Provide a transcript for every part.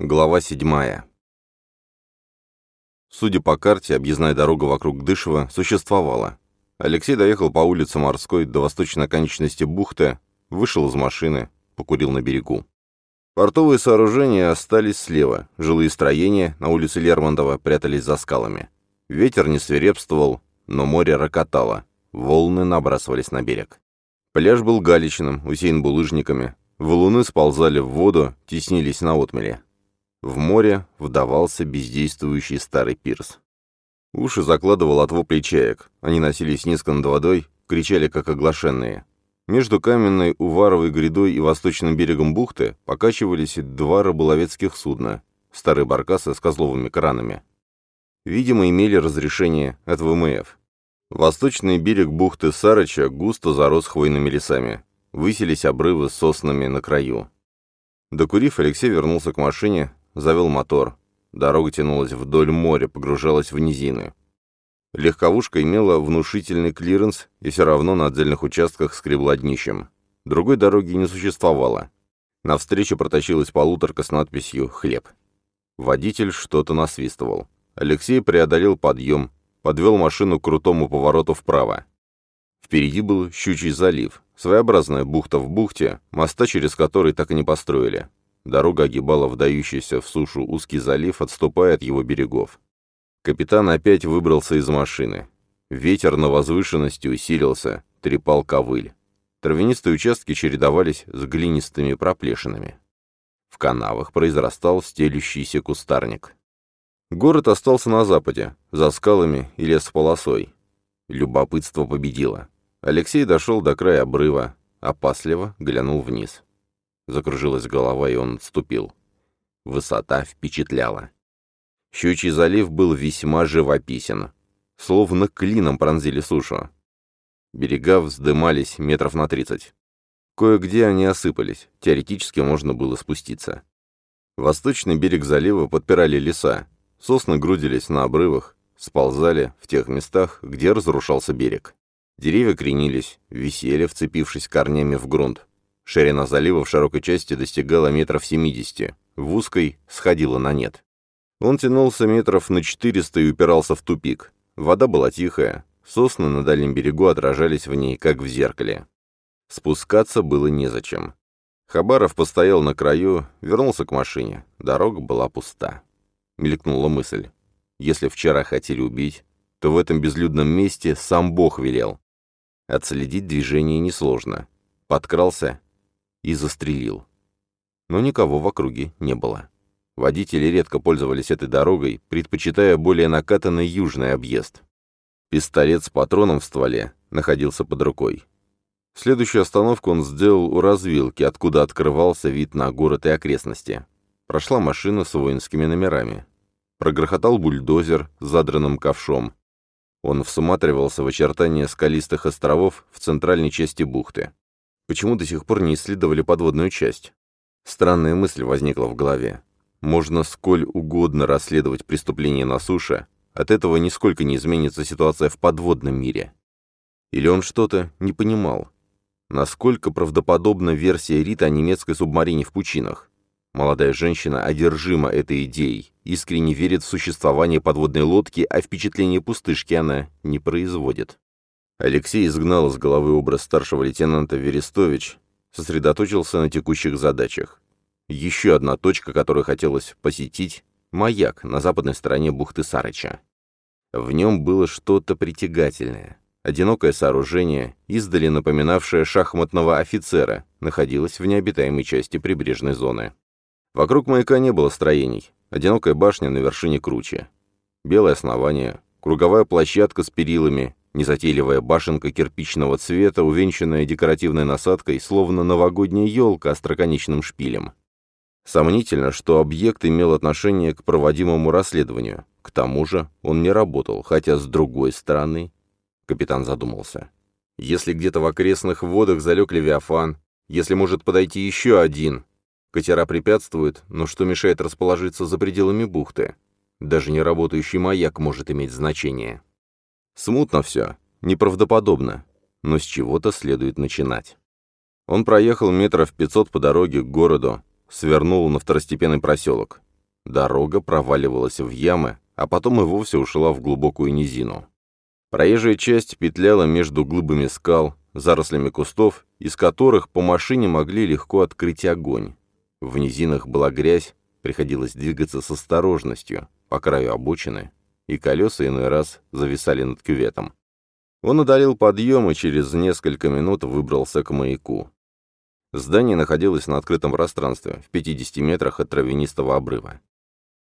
Глава 7. Судя по карте, объездная дорога вокруг Дышева существовала. Алексей доехал по улице Морской до восточной оконечности бухты, вышел из машины, покурил на берегу. Портовые сооружения остались слева, жилые строения на улице Лермонтова прятались за скалами. Ветер не свирепствовал, но море рокотало, волны набрасывались на берег. Пляж был галечным, усеян булыжниками, валуны сползали в воду, теснились на отмеле. В море вдавался бездействующий старый пирс. Уши закладывал от воплей чаек. Они носились низко над водой, кричали как оглашенные. Между каменной Уваровой грядой и восточным берегом бухты покачивались два рыболовецких судна, старые баркасы с козловыми кранами. Видимо, имели разрешение от ВМФ. Восточный берег бухты Сарыча густо зарос хвойными лесами. Высились обрывы с соснами на краю. Докурив, Алексей вернулся к машине, завел мотор. Дорога тянулась вдоль моря, погружалась в низины. Легковушка имела внушительный клиренс и все равно на отдельных участках скребла днищем. Другой дороги не существовало. Навстречу протащилась полуторка с надписью «Хлеб». Водитель что-то насвистывал. Алексей преодолел подъем, подвел машину к крутому повороту вправо. Впереди был Щучий залив, своеобразная бухта в бухте, моста через который так и не построили. Дорога огибала вдающийся в сушу узкий залив, отступая от его берегов. Капитан опять выбрался из машины. Ветер на возвышенности усилился, трепал ковыль. Травянистые участки чередовались с глинистыми проплешинами. В канавах произрастал стелющийся кустарник. Город остался на западе, за скалами и лесополосой. Любопытство победило. Алексей дошел до края обрыва, опасливо глянул вниз. Закружилась голова, и он отступил. Высота впечатляла. Щучий залив был весьма живописен. Словно клином пронзили сушу. Берега вздымались метров на тридцать. Кое-где они осыпались, теоретически можно было спуститься. Восточный берег залива подпирали леса, сосны грудились на обрывах, сползали в тех местах, где разрушался берег. Деревья кренились, висели, вцепившись корнями в грунт. Ширина залива в широкой части достигала метров 70, в узкой сходила на нет. Он тянулся метров на 400 и упирался в тупик. Вода была тихая, сосны на дальнем берегу отражались в ней, как в зеркале. Спускаться было незачем. Хабаров постоял на краю, вернулся к машине. Дорога была пуста. Мелькнула мысль. Если вчера хотели убить, то в этом безлюдном месте сам Бог велел. Отследить движение несложно. Подкрался и застрелил. Но никого в округе не было. Водители редко пользовались этой дорогой, предпочитая более накатанный южный объезд. Пистолет с патроном в стволе находился под рукой. Следующую остановку он сделал у развилки, откуда открывался вид на город и окрестности. Прошла машина с воинскими номерами. Прогрохотал бульдозер с задранным ковшом. Он всматривался в очертания скалистых островов в центральной части бухты. Почему до сих пор не исследовали подводную часть? Странная мысль возникла в голове. Можно сколь угодно расследовать преступления на суше, от этого нисколько не изменится ситуация в подводном мире. Или он что-то не понимал? Насколько правдоподобна версия Рита о немецкой субмарине в пучинах? Молодая женщина одержима этой идеей, искренне верит в существование подводной лодки, а впечатление пустышки она не производит. Алексей изгнал из головы образ старшего лейтенанта Верестович, сосредоточился на текущих задачах. Еще одна точка, которую хотелось посетить — маяк на западной стороне бухты Сарыча. В нем было что-то притягательное. Одинокое сооружение, издали напоминавшее шахматного офицера, находилось в необитаемой части прибрежной зоны. Вокруг маяка не было строений. Одинокая башня на вершине круче. Белое основание, круговая площадка с перилами, Незатейливая башенка кирпичного цвета, увенчанная декоративной насадкой, словно новогодняя елка остроконечным шпилем. Сомнительно, что объект имел отношение к проводимому расследованию. К тому же он не работал, хотя с другой стороны... Капитан задумался. Если где-то в окрестных водах залег Левиафан, если может подойти еще один... Катера препятствуют, но что мешает расположиться за пределами бухты? Даже неработающий маяк может иметь значение. Смутно все, неправдоподобно, но с чего-то следует начинать. Он проехал метров пятьсот по дороге к городу, свернул на второстепенный проселок. Дорога проваливалась в ямы, а потом и вовсе ушла в глубокую низину. Проезжая часть петляла между глыбами скал, зарослями кустов, из которых по машине могли легко открыть огонь. В низинах была грязь, приходилось двигаться с осторожностью, по краю обочины, и колеса иной раз зависали над кюветом. Он удалил подъем и через несколько минут выбрался к маяку. Здание находилось на открытом пространстве, в 50 метрах от травянистого обрыва.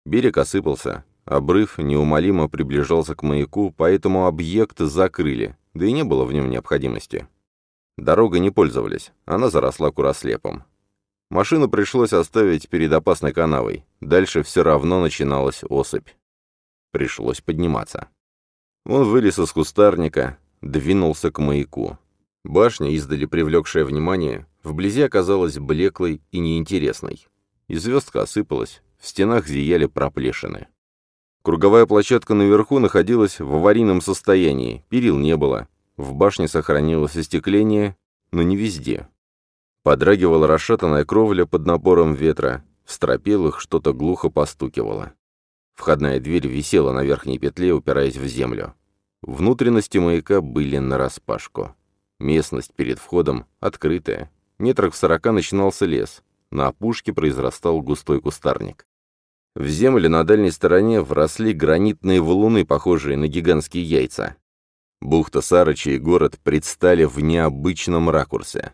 Берег осыпался, обрыв неумолимо приближался к маяку, поэтому объект закрыли, да и не было в нем необходимости. Дорога не пользовались, она заросла курослепом. Машину пришлось оставить перед опасной канавой, дальше все равно начиналась осыпь. Пришлось подниматься. Он вылез из кустарника, двинулся к маяку. Башня, издали привлекшая внимание, вблизи оказалась блеклой и неинтересной. И звездка осыпалась, в стенах зияли проплешины. Круговая площадка наверху находилась в аварийном состоянии, перил не было. В башне сохранилось остекление, но не везде. Подрагивала расшатанная кровля под напором ветра, в стропилах что-то глухо постукивало. Входная дверь висела на верхней петле, упираясь в землю. Внутренности маяка были нараспашку. Местность перед входом открытая. Метрах в сорока начинался лес. На опушке произрастал густой кустарник. В земле на дальней стороне вросли гранитные валуны, похожие на гигантские яйца. Бухта Сарыча и город предстали в необычном ракурсе.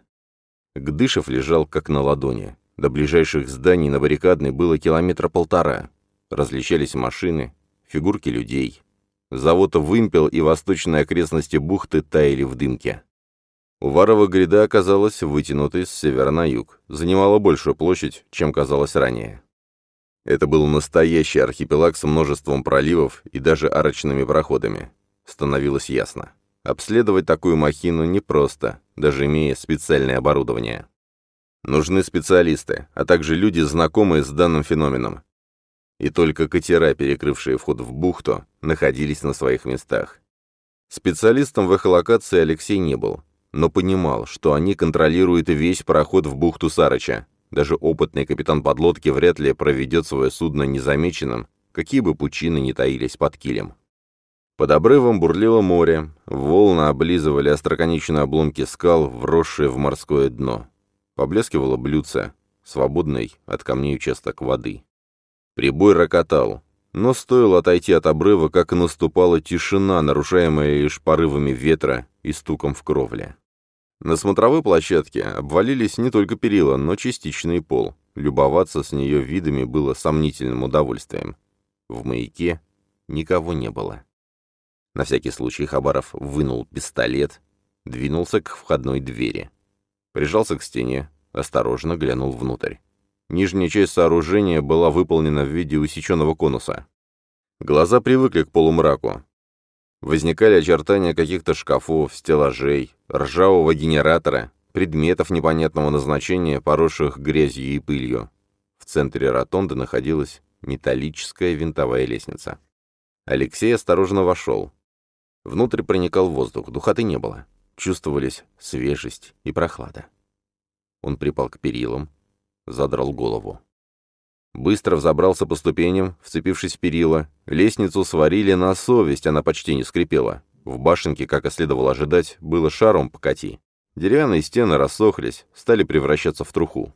Гдышев лежал как на ладони. До ближайших зданий на баррикадной было километра полтора. Различались машины, фигурки людей. Завод «Вымпел» и восточные окрестности бухты таяли в дымке. Уварова гряда оказалась вытянутой с севера на юг, занимала большую площадь, чем казалось ранее. Это был настоящий архипелаг с множеством проливов и даже арочными проходами. Становилось ясно. Обследовать такую махину непросто, даже имея специальное оборудование. Нужны специалисты, а также люди, знакомые с данным феноменом. И только катера, перекрывшие вход в бухту, находились на своих местах. Специалистом в эхолокации Алексей не был, но понимал, что они контролируют весь проход в бухту Сарыча. Даже опытный капитан подлодки вряд ли проведет свое судно незамеченным, какие бы пучины ни таились под килем. Под обрывом бурлило море, волны облизывали остроконечные обломки скал, вросшие в морское дно. Поблескивало блюдце, свободный от камней участок воды. Прибой рокотал, но стоило отойти от обрыва, как наступала тишина, нарушаемая лишь порывами ветра и стуком в кровле. На смотровой площадке обвалились не только перила, но частичный пол. Любоваться с нее видами было сомнительным удовольствием. В маяке никого не было. На всякий случай Хабаров вынул пистолет, двинулся к входной двери. Прижался к стене, осторожно глянул внутрь. Нижняя часть сооружения была выполнена в виде усеченного конуса. Глаза привыкли к полумраку, Возникали очертания каких-то шкафов, стеллажей, ржавого генератора, предметов непонятного назначения, поросших грязью и пылью. В центре ротонды находилась металлическая винтовая лестница. Алексей осторожно вошел. Внутрь проникал воздух, духоты не было. Чувствовались свежесть и прохлада. Он припал к перилам, задрал голову. Быстро взобрался по ступеням, вцепившись в перила. Лестницу сварили на совесть, она почти не скрипела. В башенке, как и следовало ожидать, было шаром покати. Деревянные стены рассохлись, стали превращаться в труху.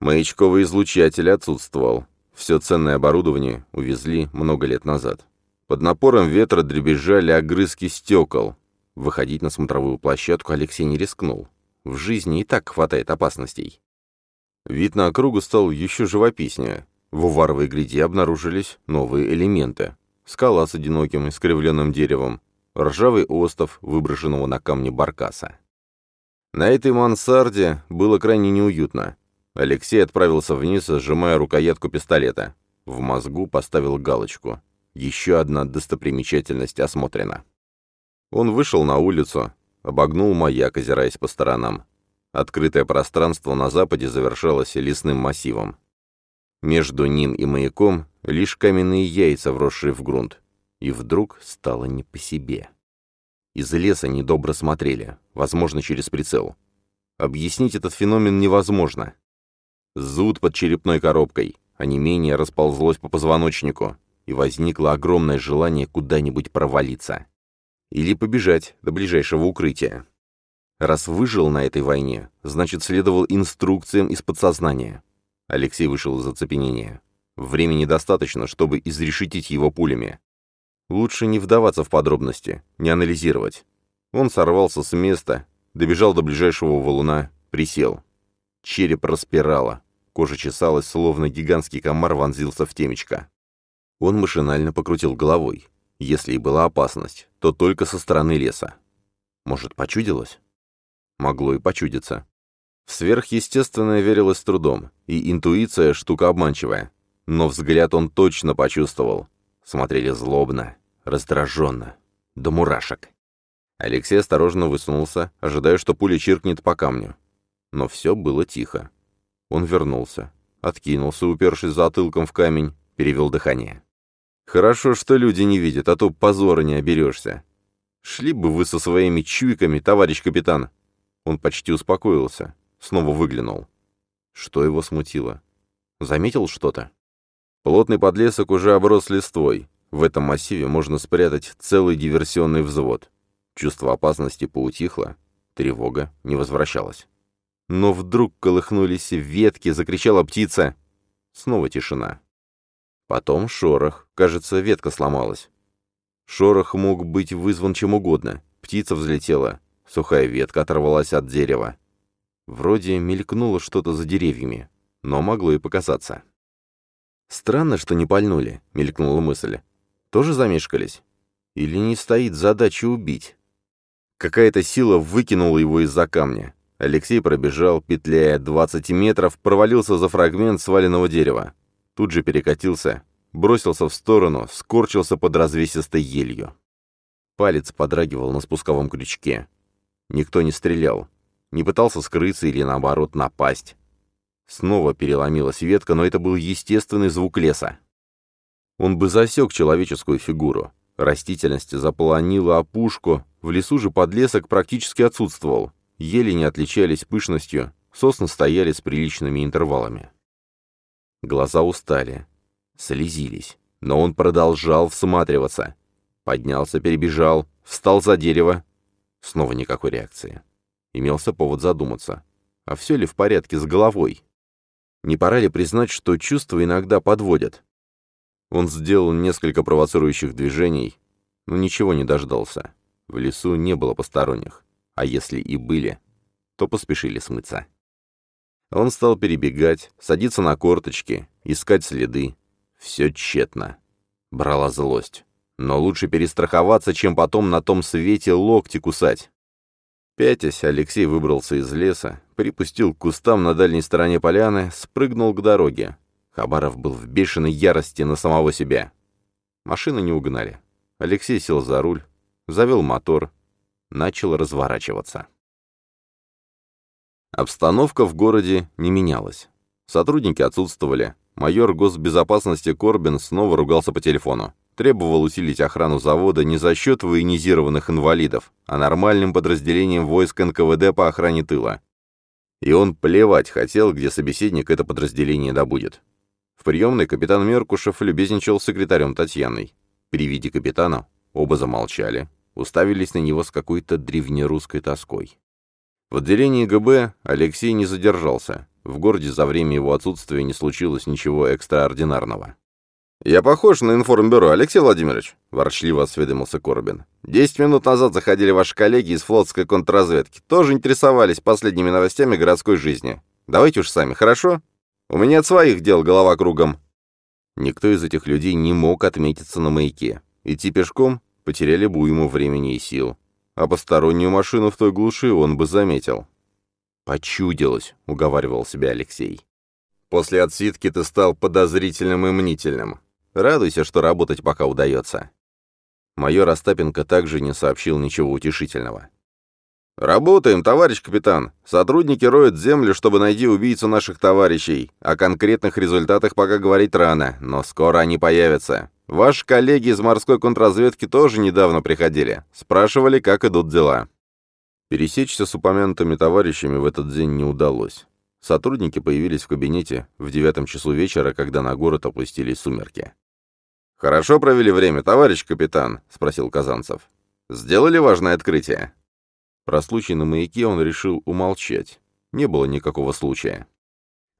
Маячковый излучатель отсутствовал. Все ценное оборудование увезли много лет назад. Под напором ветра дребезжали огрызки стекол. Выходить на смотровую площадку Алексей не рискнул. В жизни и так хватает опасностей. Вид на округу стал еще живописнее. В Уваровой гряде обнаружились новые элементы. Скала с одиноким искривленным деревом, ржавый остов, выброшенного на камне баркаса. На этой мансарде было крайне неуютно. Алексей отправился вниз, сжимая рукоятку пистолета. В мозгу поставил галочку. Еще одна достопримечательность осмотрена. Он вышел на улицу, обогнул маяк, озираясь по сторонам. Открытое пространство на западе завершалось лесным массивом. Между ним и маяком лишь каменные яйца, вросшие в грунт. И вдруг стало не по себе. Из леса недобро смотрели, возможно, через прицел. Объяснить этот феномен невозможно. Зуд под черепной коробкой, а не менее расползлось по позвоночнику, и возникло огромное желание куда-нибудь провалиться. Или побежать до ближайшего укрытия. Раз выжил на этой войне, значит, следовал инструкциям из подсознания. Алексей вышел из оцепенения. Времени достаточно, чтобы изрешетить его пулями. Лучше не вдаваться в подробности, не анализировать. Он сорвался с места, добежал до ближайшего валуна, присел. Череп распирало, кожа чесалась, словно гигантский комар вонзился в темечко. Он машинально покрутил головой. Если и была опасность, то только со стороны леса. Может, почудилось? Могло и почудиться. В сверхъестественное верилось трудом, и интуиция — штука обманчивая. Но взгляд он точно почувствовал. Смотрели злобно, раздраженно, до мурашек. Алексей осторожно высунулся, ожидая, что пуля чиркнет по камню. Но все было тихо. Он вернулся, откинулся, упершись затылком в камень, перевел дыхание. «Хорошо, что люди не видят, а то позора не оберешься. Шли бы вы со своими чуйками, товарищ капитан!» Он почти успокоился, снова выглянул. Что его смутило? Заметил что-то? Плотный подлесок уже оброс листвой. В этом массиве можно спрятать целый диверсионный взвод. Чувство опасности поутихло, тревога не возвращалась. Но вдруг колыхнулись ветки, закричала птица. Снова тишина. Потом шорох. Кажется, ветка сломалась. Шорох мог быть вызван чем угодно. Птица взлетела. Сухая ветка оторвалась от дерева. Вроде мелькнуло что-то за деревьями, но могло и показаться. «Странно, что не пальнули», — мелькнула мысль. «Тоже замешкались? Или не стоит задача убить?» Какая-то сила выкинула его из-за камня. Алексей пробежал, петляя 20 метров, провалился за фрагмент сваленного дерева. Тут же перекатился, бросился в сторону, скорчился под развесистой елью. Палец подрагивал на спусковом крючке. Никто не стрелял, не пытался скрыться или, наоборот, напасть. Снова переломилась ветка, но это был естественный звук леса. Он бы засек человеческую фигуру. Растительность заполонила опушку, в лесу же подлесок практически отсутствовал. Ели не отличались пышностью, сосны стояли с приличными интервалами. Глаза устали, слезились, но он продолжал всматриваться. Поднялся, перебежал, встал за дерево, Снова никакой реакции. Имелся повод задуматься. А все ли в порядке с головой? Не пора ли признать, что чувства иногда подводят? Он сделал несколько провоцирующих движений, но ничего не дождался. В лесу не было посторонних, а если и были, то поспешили смыться. Он стал перебегать, садиться на корточки, искать следы. Все тщетно. Брала злость. Но лучше перестраховаться, чем потом на том свете локти кусать. Пятясь, Алексей выбрался из леса, припустил к кустам на дальней стороне поляны, спрыгнул к дороге. Хабаров был в бешеной ярости на самого себя. Машины не угнали. Алексей сел за руль, завел мотор, начал разворачиваться. Обстановка в городе не менялась. Сотрудники отсутствовали. Майор госбезопасности Корбин снова ругался по телефону требовал усилить охрану завода не за счет военизированных инвалидов, а нормальным подразделением войск НКВД по охране тыла. И он плевать хотел, где собеседник это подразделение добудет. В приемной капитан Меркушев любезничал с секретарем Татьяной. При виде капитана оба замолчали, уставились на него с какой-то древнерусской тоской. В отделении ГБ Алексей не задержался. В городе за время его отсутствия не случилось ничего экстраординарного. «Я похож на информбюро, Алексей Владимирович», — ворчливо осведомился Коробин. «Десять минут назад заходили ваши коллеги из флотской контрразведки. Тоже интересовались последними новостями городской жизни. Давайте уж сами, хорошо? У меня от своих дел голова кругом». Никто из этих людей не мог отметиться на маяке. Идти пешком потеряли бы ему времени и сил. А постороннюю машину в той глуши он бы заметил. «Почудилось», — уговаривал себя Алексей. «После отсидки ты стал подозрительным и мнительным. Радуйся, что работать пока удается». Майор Остапенко также не сообщил ничего утешительного. «Работаем, товарищ капитан. Сотрудники роют землю, чтобы найти убийцу наших товарищей. О конкретных результатах пока говорить рано, но скоро они появятся. Ваши коллеги из морской контрразведки тоже недавно приходили. Спрашивали, как идут дела». Пересечься с упомянутыми товарищами в этот день не удалось. Сотрудники появились в кабинете в девятом часу вечера, когда на город опустились сумерки. «Хорошо провели время, товарищ капитан?» — спросил Казанцев. «Сделали важное открытие?» Про случай на маяке он решил умолчать. Не было никакого случая.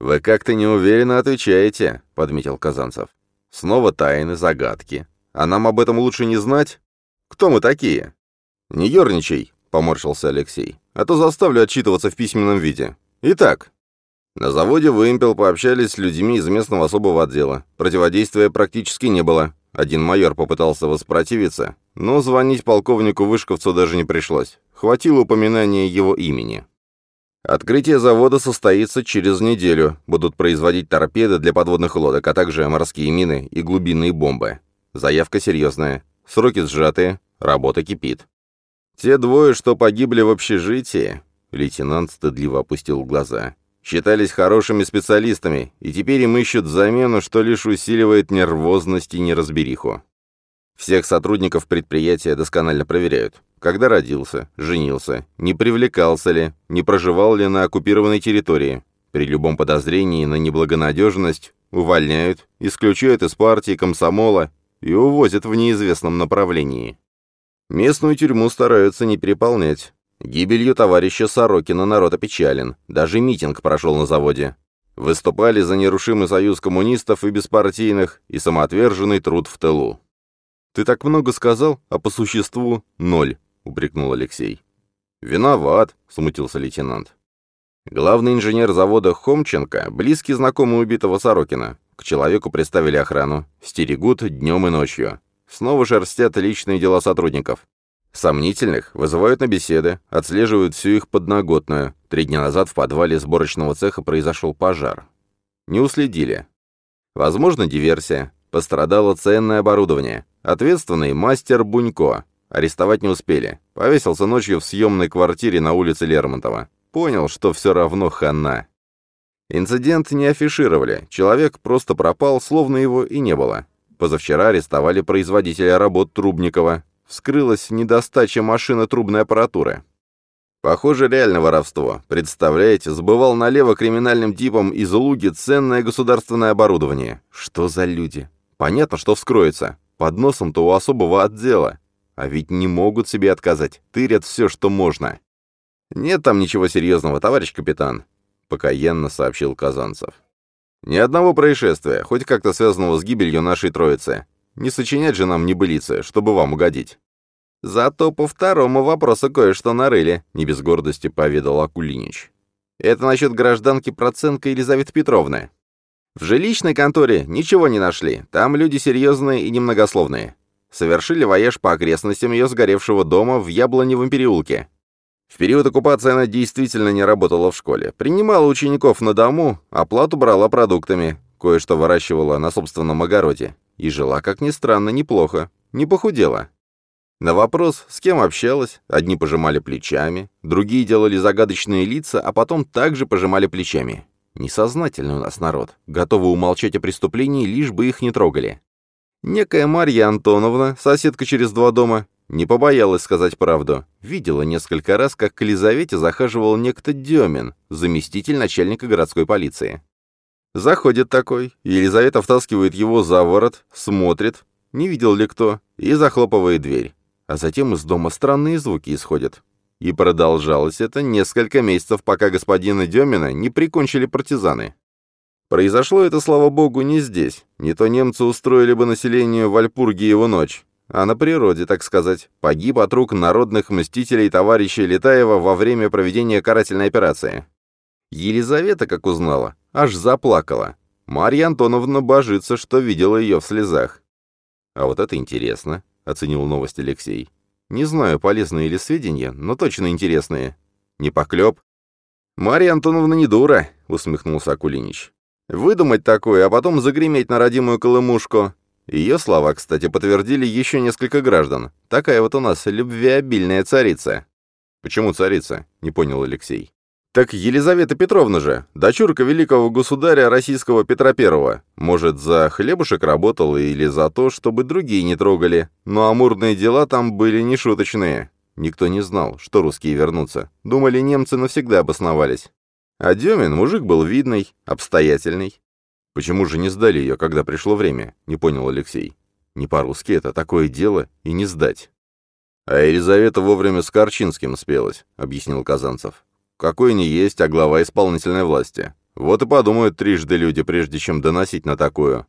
«Вы как-то неуверенно отвечаете», — подметил Казанцев. «Снова тайны, загадки. А нам об этом лучше не знать? Кто мы такие?» «Не ерничай», — поморщился Алексей, «а то заставлю отчитываться в письменном виде. Итак, на заводе «Вымпел» пообщались с людьми из местного особого отдела. Противодействия практически не было. Один майор попытался воспротивиться, но звонить полковнику Вышковцу даже не пришлось. Хватило упоминания его имени. Открытие завода состоится через неделю. Будут производить торпеды для подводных лодок, а также морские мины и глубинные бомбы. Заявка серьезная. Сроки сжатые. Работа кипит. Те двое, что погибли в общежитии... Лейтенант стыдливо опустил глаза считались хорошими специалистами, и теперь им ищут замену, что лишь усиливает нервозность и неразбериху. Всех сотрудников предприятия досконально проверяют. Когда родился, женился, не привлекался ли, не проживал ли на оккупированной территории. При любом подозрении на неблагонадежность увольняют, исключают из партии комсомола и увозят в неизвестном направлении. Местную тюрьму стараются не переполнять, Гибелью товарища Сорокина народ опечален. Даже митинг прошел на заводе. Выступали за нерушимый союз коммунистов и беспартийных и самоотверженный труд в тылу. «Ты так много сказал, а по существу — ноль», — упрекнул Алексей. «Виноват», — смутился лейтенант. Главный инженер завода Хомченко, близкий знакомый убитого Сорокина. К человеку представили охрану. Стерегут днем и ночью. Снова шерстят личные дела сотрудников. Сомнительных вызывают на беседы, отслеживают всю их подноготную. Три дня назад в подвале сборочного цеха произошел пожар. Не уследили. Возможно, диверсия. Пострадало ценное оборудование. Ответственный мастер Бунько. Арестовать не успели. Повесился ночью в съемной квартире на улице Лермонтова. Понял, что все равно хана. Инцидент не афишировали. Человек просто пропал, словно его и не было. Позавчера арестовали производителя работ Трубникова вскрылась недостача машины трубной аппаратуры. Похоже, реально воровство. Представляете, сбывал налево криминальным типом из Луги ценное государственное оборудование. Что за люди? Понятно, что вскроется. Под носом-то у особого отдела. А ведь не могут себе отказать. Тырят все, что можно. «Нет там ничего серьезного, товарищ капитан», — покаянно сообщил Казанцев. «Ни одного происшествия, хоть как-то связанного с гибелью нашей троицы. Не сочинять же нам небылицы, чтобы вам угодить. Зато по второму вопросу кое-что нарыли, не без гордости поведал Акулинич. Это насчет гражданки Проценко Елизаветы Петровны. В жилищной конторе ничего не нашли, там люди серьезные и немногословные. Совершили воеж по окрестностям ее сгоревшего дома в Яблоневом переулке. В период оккупации она действительно не работала в школе. Принимала учеников на дому, оплату брала продуктами, кое-что выращивала на собственном огороде. И жила, как ни странно, неплохо. Не похудела. На вопрос, с кем общалась, одни пожимали плечами, другие делали загадочные лица, а потом также пожимали плечами. Несознательный у нас народ, готовы умолчать о преступлении, лишь бы их не трогали. Некая Марья Антоновна, соседка через два дома, не побоялась сказать правду. Видела несколько раз, как к Елизавете захаживал некто Демин, заместитель начальника городской полиции. Заходит такой, Елизавета втаскивает его за ворот, смотрит, не видел ли кто, и захлопывает дверь. А затем из дома странные звуки исходят. И продолжалось это несколько месяцев, пока господина Демина не прикончили партизаны. Произошло это, слава богу, не здесь. Не то немцы устроили бы населению Вальпурги его ночь, а на природе, так сказать. Погиб от рук народных мстителей товарища Летаева во время проведения карательной операции. Елизавета, как узнала, аж заплакала. Марья Антоновна божится, что видела ее в слезах. «А вот это интересно», — оценил новость Алексей. «Не знаю, полезные ли сведения, но точно интересные. Не поклеп?» «Марья Антоновна не дура», — усмехнулся Акулинич. «Выдумать такое, а потом загреметь на родимую колымушку. Ее слова, кстати, подтвердили еще несколько граждан. Такая вот у нас любвеобильная царица». «Почему царица?» — не понял Алексей. Так Елизавета Петровна же, дочурка великого государя российского Петра Первого. Может, за хлебушек работала или за то, чтобы другие не трогали. Но амурные дела там были нешуточные. Никто не знал, что русские вернутся. Думали, немцы навсегда обосновались. А Демин мужик был видный, обстоятельный. Почему же не сдали ее, когда пришло время? Не понял Алексей. Не по-русски это такое дело и не сдать. А Елизавета вовремя с Корчинским спелась, объяснил Казанцев. Какой не есть, а глава исполнительной власти. Вот и подумают трижды люди, прежде чем доносить на такую.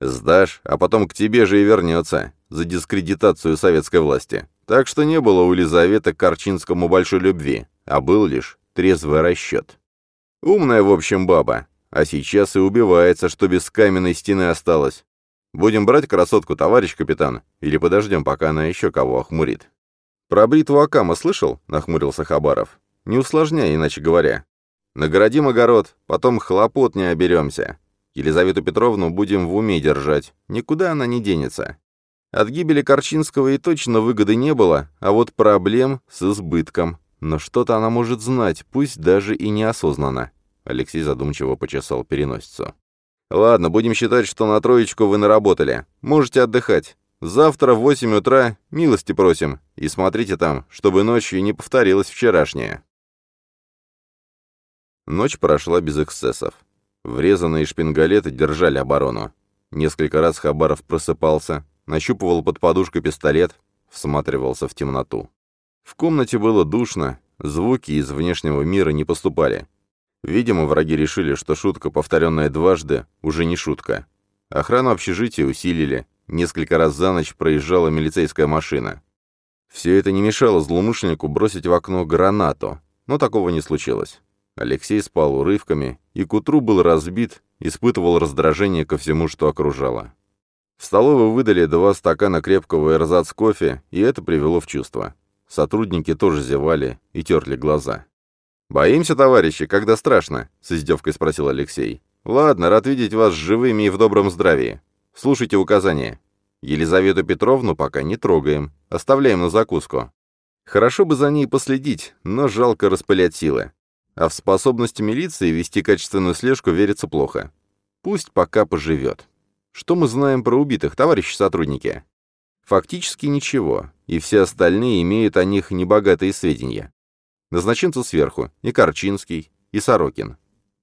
Сдашь, а потом к тебе же и вернется за дискредитацию советской власти. Так что не было у Елизаветы к Корчинскому большой любви, а был лишь трезвый расчет. Умная, в общем, баба, а сейчас и убивается, что без каменной стены осталось. Будем брать красотку, товарищ капитан, или подождем, пока она еще кого охмурит? Про бритву Акама слышал? Нахмурился Хабаров. Не усложняй, иначе говоря. Нагородим огород, потом хлопот не оберемся. Елизавету Петровну будем в уме держать. Никуда она не денется. От гибели Корчинского и точно выгоды не было, а вот проблем с избытком. Но что-то она может знать, пусть даже и неосознанно. Алексей задумчиво почесал переносицу. «Ладно, будем считать, что на троечку вы наработали. Можете отдыхать. Завтра в восемь утра милости просим. И смотрите там, чтобы ночью не повторилось вчерашнее». Ночь прошла без эксцессов. Врезанные шпингалеты держали оборону. Несколько раз Хабаров просыпался, нащупывал под подушкой пистолет, всматривался в темноту. В комнате было душно, звуки из внешнего мира не поступали. Видимо, враги решили, что шутка, повторенная дважды, уже не шутка. Охрану общежития усилили, несколько раз за ночь проезжала милицейская машина. Все это не мешало злоумышленнику бросить в окно гранату, но такого не случилось. Алексей спал урывками и к утру был разбит, испытывал раздражение ко всему, что окружало. В столовой выдали два стакана крепкого эрзац кофе, и это привело в чувство. Сотрудники тоже зевали и терли глаза. «Боимся, товарищи, когда страшно?» — с издевкой спросил Алексей. «Ладно, рад видеть вас живыми и в добром здравии. Слушайте указания. Елизавету Петровну пока не трогаем, оставляем на закуску. Хорошо бы за ней последить, но жалко распылять силы. А в способности милиции вести качественную слежку верится плохо. Пусть пока поживет. Что мы знаем про убитых, товарищи сотрудники? Фактически ничего, и все остальные имеют о них небогатые сведения. Назначенцы сверху, и Корчинский, и Сорокин.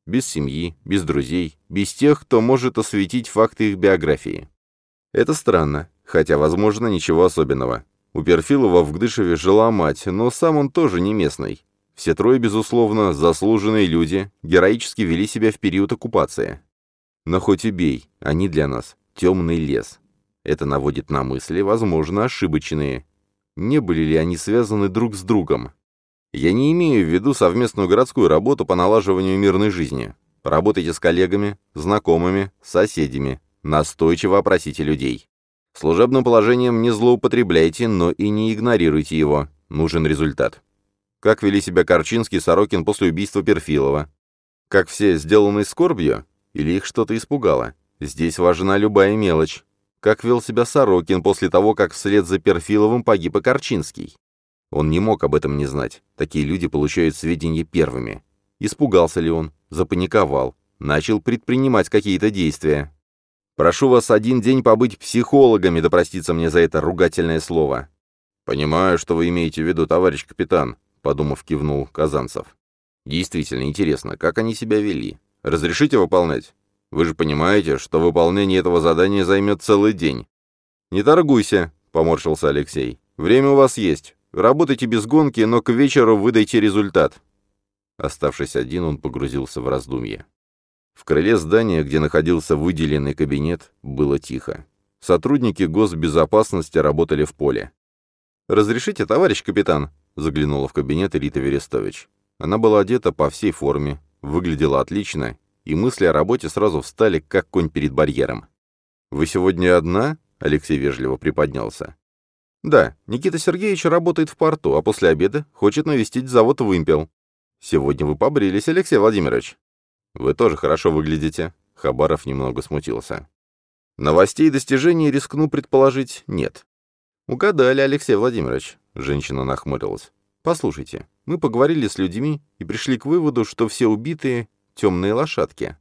Без семьи, без друзей, без тех, кто может осветить факты их биографии. Это странно, хотя, возможно, ничего особенного. У Перфилова в Гдышеве жила мать, но сам он тоже не местный. Все трое, безусловно, заслуженные люди, героически вели себя в период оккупации. Но хоть убей, они для нас темный лес. Это наводит на мысли, возможно, ошибочные. Не были ли они связаны друг с другом? Я не имею в виду совместную городскую работу по налаживанию мирной жизни. Работайте с коллегами, знакомыми, соседями. Настойчиво опросите людей. Служебным положением не злоупотребляйте, но и не игнорируйте его. Нужен результат. Как вели себя Корчинский и Сорокин после убийства Перфилова? Как все сделаны скорбью? Или их что-то испугало? Здесь важна любая мелочь. Как вел себя Сорокин после того, как вслед за Перфиловым погиб и Корчинский? Он не мог об этом не знать. Такие люди получают сведения первыми. Испугался ли он? Запаниковал? Начал предпринимать какие-то действия? Прошу вас один день побыть психологами, да простится мне за это ругательное слово. Понимаю, что вы имеете в виду, товарищ капитан, подумав, кивнул Казанцев. Действительно интересно, как они себя вели. Разрешите выполнять? Вы же понимаете, что выполнение этого задания займет целый день. Не торгуйся, поморщился Алексей. Время у вас есть. Работайте без гонки, но к вечеру выдайте результат. Оставшись один, он погрузился в раздумье. В крыле здания, где находился выделенный кабинет, было тихо. Сотрудники госбезопасности работали в поле. «Разрешите, товарищ капитан?» Заглянула в кабинет Рита Верестович. Она была одета по всей форме, выглядела отлично, и мысли о работе сразу встали, как конь перед барьером. «Вы сегодня одна?» — Алексей вежливо приподнялся. «Да, Никита Сергеевич работает в порту, а после обеда хочет навестить завод «Вымпел». Сегодня вы побрились, Алексей Владимирович». «Вы тоже хорошо выглядите», — Хабаров немного смутился. «Новостей и достижений, рискну предположить, нет». «Угадали, Алексей Владимирович. Женщина нахмурилась. «Послушайте, мы поговорили с людьми и пришли к выводу, что все убитые — темные лошадки.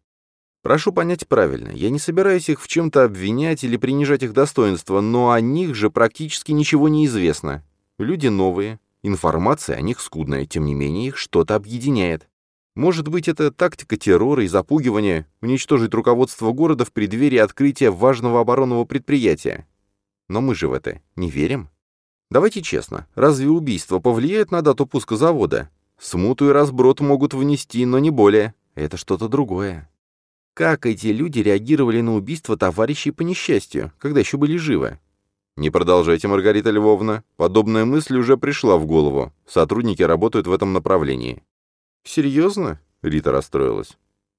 Прошу понять правильно, я не собираюсь их в чем-то обвинять или принижать их достоинство, но о них же практически ничего не известно. Люди новые, информация о них скудная, тем не менее их что-то объединяет. Может быть, это тактика террора и запугивания, уничтожить руководство города в преддверии открытия важного оборонного предприятия. Но мы же в это не верим. Давайте честно, разве убийство повлияет на дату пуска завода? Смуту и разброд могут внести, но не более. Это что-то другое. Как эти люди реагировали на убийство товарищей по несчастью, когда еще были живы? Не продолжайте, Маргарита Львовна. Подобная мысль уже пришла в голову. Сотрудники работают в этом направлении. Серьезно? Рита расстроилась.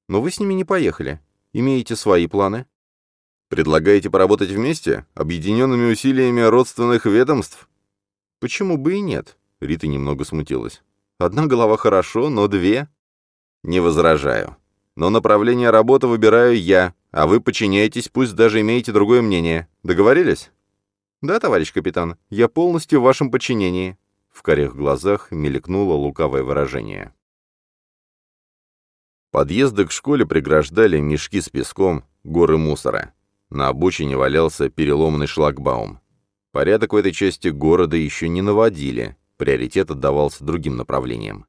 Но вы с ними не поехали. Имеете свои планы? Предлагаете поработать вместе, объединенными усилиями родственных ведомств? Почему бы и нет? Рита немного смутилась. Одна голова хорошо, но две? Не возражаю. Но направление работы выбираю я, а вы подчиняетесь, пусть даже имеете другое мнение. Договорились? «Да, товарищ капитан, я полностью в вашем подчинении». В корях глазах мелькнуло лукавое выражение. Подъезды к школе преграждали мешки с песком, горы мусора. На обочине валялся переломанный шлагбаум. Порядок в этой части города еще не наводили, приоритет отдавался другим направлениям.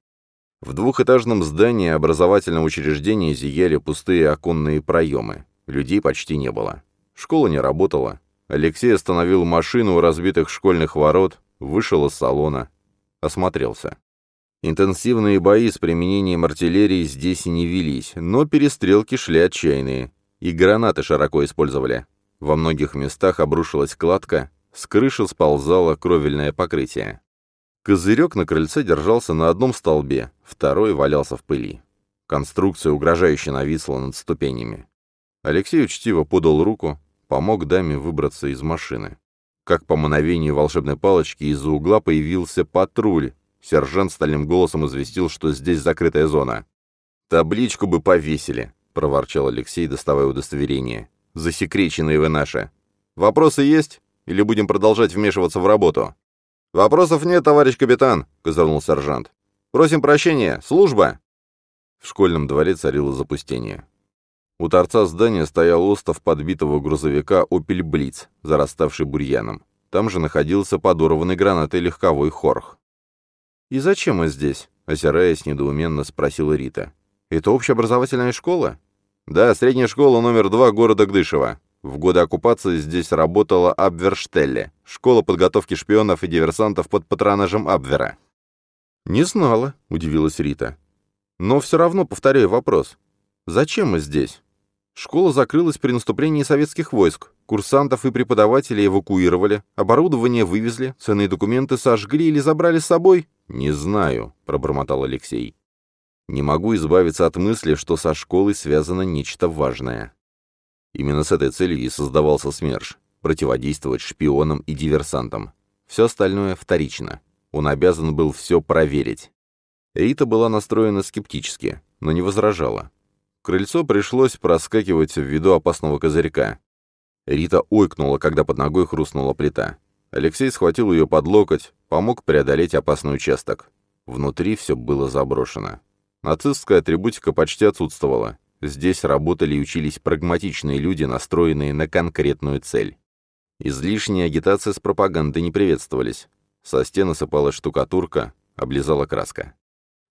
В двухэтажном здании образовательного учреждения зияли пустые оконные проемы. Людей почти не было. Школа не работала, Алексей остановил машину у разбитых школьных ворот, вышел из салона, осмотрелся. Интенсивные бои с применением артиллерии здесь не велись, но перестрелки шли отчаянные, и гранаты широко использовали. Во многих местах обрушилась кладка, с крыши сползало кровельное покрытие. Козырек на крыльце держался на одном столбе, второй валялся в пыли. Конструкция угрожающе нависла над ступенями. Алексей учтиво подал руку, помог даме выбраться из машины. Как по мановению волшебной палочки из-за угла появился патруль. Сержант стальным голосом известил, что здесь закрытая зона. «Табличку бы повесили», — проворчал Алексей, доставая удостоверение. «Засекреченные вы наши. Вопросы есть? Или будем продолжать вмешиваться в работу?» «Вопросов нет, товарищ капитан», — козырнул сержант. «Просим прощения. Служба!» В школьном дворе царило запустение. У торца здания стоял остов подбитого грузовика «Опель Блиц», зараставший бурьяном. Там же находился подорванный гранатой легковой хорх. «И зачем мы здесь?» — озираясь, недоуменно спросила Рита. «Это общеобразовательная школа?» «Да, средняя школа номер два города Гдышева. В годы оккупации здесь работала Абверштелле, школа подготовки шпионов и диверсантов под патронажем Абвера». «Не знала», — удивилась Рита. «Но все равно повторяю вопрос. Зачем мы здесь?» Школа закрылась при наступлении советских войск. Курсантов и преподавателей эвакуировали, оборудование вывезли, ценные документы сожгли или забрали с собой? Не знаю, пробормотал Алексей. Не могу избавиться от мысли, что со школой связано нечто важное. Именно с этой целью и создавался СМЕРШ — противодействовать шпионам и диверсантам. Все остальное вторично. Он обязан был все проверить. Рита была настроена скептически, но не возражала. Крыльцо пришлось проскакивать ввиду опасного козырька. Рита ойкнула, когда под ногой хрустнула плита. Алексей схватил ее под локоть, помог преодолеть опасный участок. Внутри все было заброшено. Нацистская атрибутика почти отсутствовала. Здесь работали и учились прагматичные люди, настроенные на конкретную цель. Излишняя агитация с пропагандой не приветствовались. Со стен осыпалась штукатурка, облизала краска.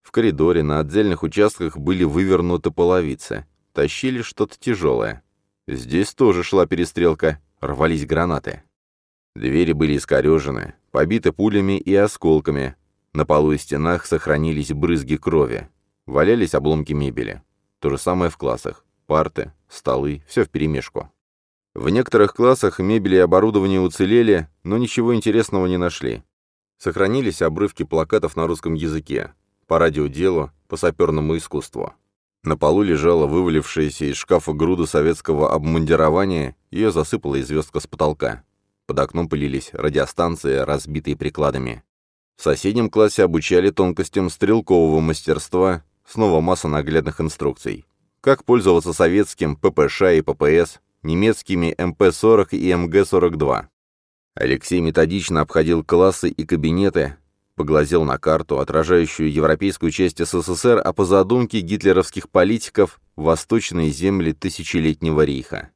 В коридоре на отдельных участках были вывернуты половицы. Тащили что-то тяжелое. Здесь тоже шла перестрелка, рвались гранаты. Двери были искорежены, побиты пулями и осколками. На полу и стенах сохранились брызги крови. Валялись обломки мебели. То же самое в классах. Парты, столы, все вперемешку. В некоторых классах мебели и оборудование уцелели, но ничего интересного не нашли. Сохранились обрывки плакатов на русском языке по радиоделу, по саперному искусству. На полу лежала вывалившаяся из шкафа груда советского обмундирования, ее засыпала и звездка с потолка. Под окном пылились радиостанции, разбитые прикладами. В соседнем классе обучали тонкостям стрелкового мастерства, снова масса наглядных инструкций. Как пользоваться советским ППШ и ППС, немецкими МП-40 и МГ-42. Алексей методично обходил классы и кабинеты, поглазел на карту, отражающую европейскую часть СССР, а по задумке гитлеровских политиков – восточные земли тысячелетнего рейха.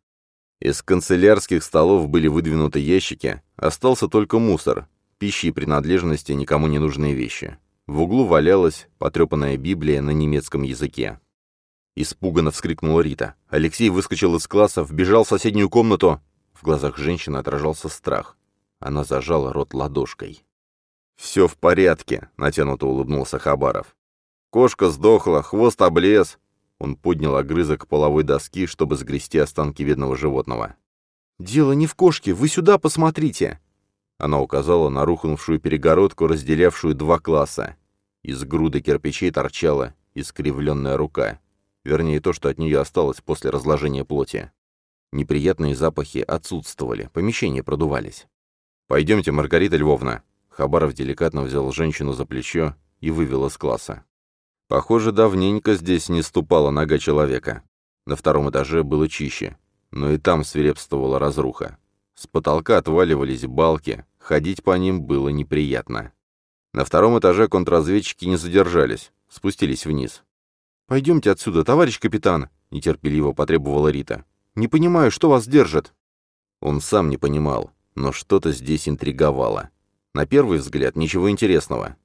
Из канцелярских столов были выдвинуты ящики, остался только мусор, пищи и принадлежности никому не нужные вещи. В углу валялась потрепанная Библия на немецком языке. Испуганно вскрикнула Рита. Алексей выскочил из класса, вбежал в соседнюю комнату. В глазах женщины отражался страх. Она зажала рот ладошкой. «Все в порядке», — натянуто улыбнулся Хабаров. «Кошка сдохла, хвост облез». Он поднял огрызок половой доски, чтобы сгрести останки бедного животного. «Дело не в кошке, вы сюда посмотрите!» Она указала на рухнувшую перегородку, разделявшую два класса. Из груды кирпичей торчала искривленная рука. Вернее, то, что от нее осталось после разложения плоти. Неприятные запахи отсутствовали, помещения продувались. «Пойдемте, Маргарита Львовна». Хабаров деликатно взял женщину за плечо и вывел из класса. Похоже, давненько здесь не ступала нога человека. На втором этаже было чище, но и там свирепствовала разруха. С потолка отваливались балки, ходить по ним было неприятно. На втором этаже контрразведчики не задержались, спустились вниз. «Пойдемте отсюда, товарищ капитан», — нетерпеливо потребовала Рита. «Не понимаю, что вас держит». Он сам не понимал, но что-то здесь интриговало. На первый взгляд ничего интересного.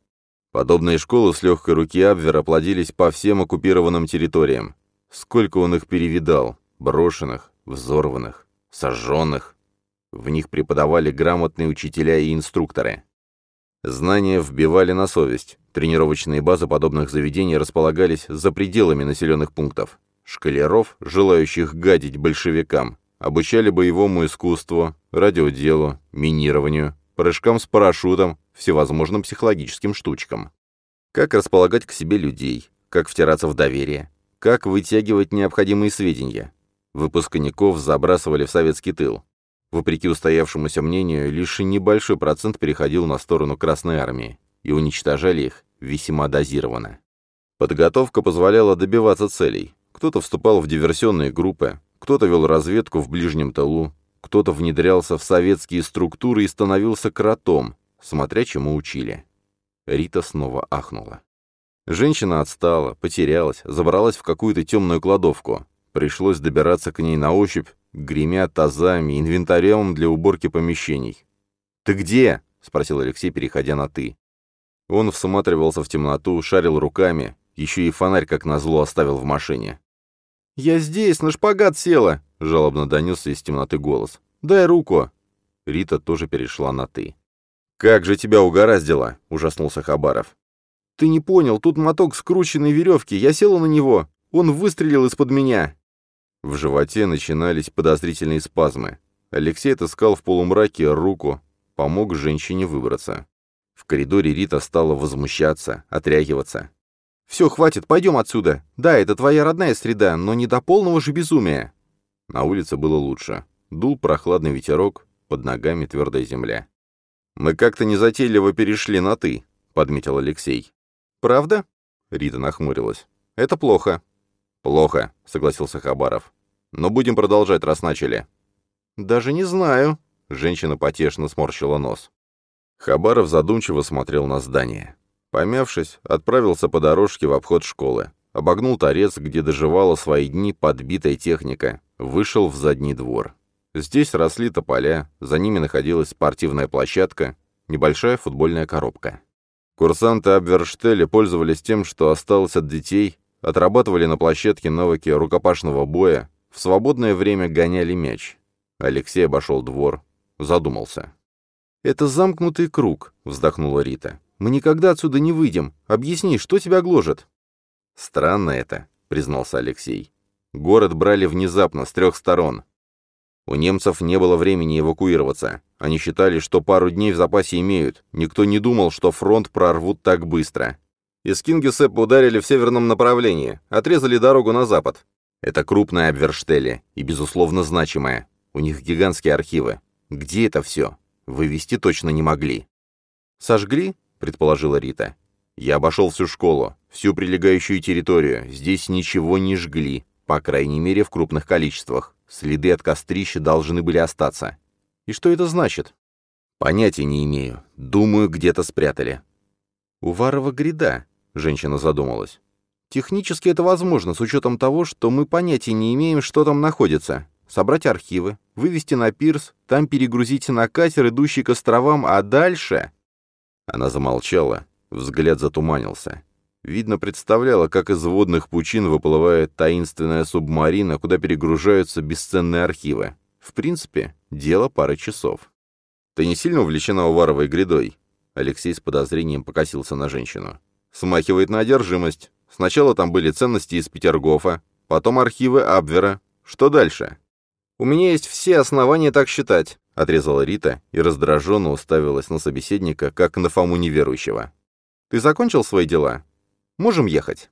Подобные школы с легкой руки Абвера плодились по всем оккупированным территориям. Сколько он их перевидал, брошенных, взорванных, сожженных. В них преподавали грамотные учителя и инструкторы. Знания вбивали на совесть. Тренировочные базы подобных заведений располагались за пределами населенных пунктов. Школяров, желающих гадить большевикам, обучали боевому искусству, радиоделу, минированию, прыжкам с парашютом, всевозможным психологическим штучкам. Как располагать к себе людей, как втираться в доверие, как вытягивать необходимые сведения. Выпускников забрасывали в советский тыл. Вопреки устоявшемуся мнению, лишь небольшой процент переходил на сторону Красной Армии, и уничтожали их весьма дозированно. Подготовка позволяла добиваться целей. Кто-то вступал в диверсионные группы, кто-то вел разведку в ближнем тылу, кто-то внедрялся в советские структуры и становился кротом, смотря чему учили. Рита снова ахнула. Женщина отстала, потерялась, забралась в какую-то темную кладовку. Пришлось добираться к ней на ощупь, гремя тазами, инвентарем для уборки помещений. «Ты где?» — спросил Алексей, переходя на «ты». Он всматривался в темноту, шарил руками, еще и фонарь, как назло, оставил в машине. «Я здесь, на шпагат села!» — жалобно донесся из темноты голос. «Дай руку!» Рита тоже перешла на «ты». «Как же тебя угораздило!» — ужаснулся Хабаров. «Ты не понял, тут моток скрученной веревки, я села на него, он выстрелил из-под меня!» В животе начинались подозрительные спазмы. Алексей отыскал в полумраке руку, помог женщине выбраться. В коридоре Рита стала возмущаться, отрягиваться. «Все, хватит, пойдем отсюда. Да, это твоя родная среда, но не до полного же безумия». На улице было лучше. Дул прохладный ветерок, под ногами твердая земля. «Мы как-то незатейливо перешли на «ты», — подметил Алексей. «Правда?» — Рита нахмурилась. «Это плохо. «Плохо», — согласился Хабаров. «Но будем продолжать, раз начали». «Даже не знаю», — женщина потешно сморщила нос. Хабаров задумчиво смотрел на здание. Помявшись, отправился по дорожке в обход школы. Обогнул торец, где доживала свои дни подбитая техника. Вышел в задний двор. Здесь росли тополя, за ними находилась спортивная площадка, небольшая футбольная коробка. Курсанты Абверштеля пользовались тем, что осталось от детей, Отрабатывали на площадке навыки рукопашного боя, в свободное время гоняли мяч. Алексей обошел двор, задумался. «Это замкнутый круг», — вздохнула Рита. «Мы никогда отсюда не выйдем. Объясни, что тебя гложет?» «Странно это», — признался Алексей. «Город брали внезапно, с трех сторон. У немцев не было времени эвакуироваться. Они считали, что пару дней в запасе имеют. Никто не думал, что фронт прорвут так быстро. Из Кингисеппа ударили в северном направлении, отрезали дорогу на запад. Это крупная обверштели и, безусловно, значимая. У них гигантские архивы. Где это все? Вывести точно не могли. «Сожгли?» — предположила Рита. «Я обошел всю школу, всю прилегающую территорию. Здесь ничего не жгли, по крайней мере, в крупных количествах. Следы от кострища должны были остаться. И что это значит?» «Понятия не имею. Думаю, где-то спрятали». «Уварова гряда», Женщина задумалась. Технически это возможно, с учетом того, что мы понятия не имеем, что там находится. Собрать архивы, вывести на пирс, там перегрузить на катер, идущий к островам, а дальше... Она замолчала, Взгляд затуманился. Видно, представляла, как из водных пучин выплывает таинственная субмарина, куда перегружаются бесценные архивы. В принципе, дело пары часов. «Ты не сильно увлечена Уваровой грядой?» Алексей с подозрением покосился на женщину. «Смахивает на одержимость. Сначала там были ценности из Петергофа, потом архивы Абвера. Что дальше?» «У меня есть все основания так считать», — отрезала Рита и раздраженно уставилась на собеседника, как на Фому неверующего. «Ты закончил свои дела? Можем ехать».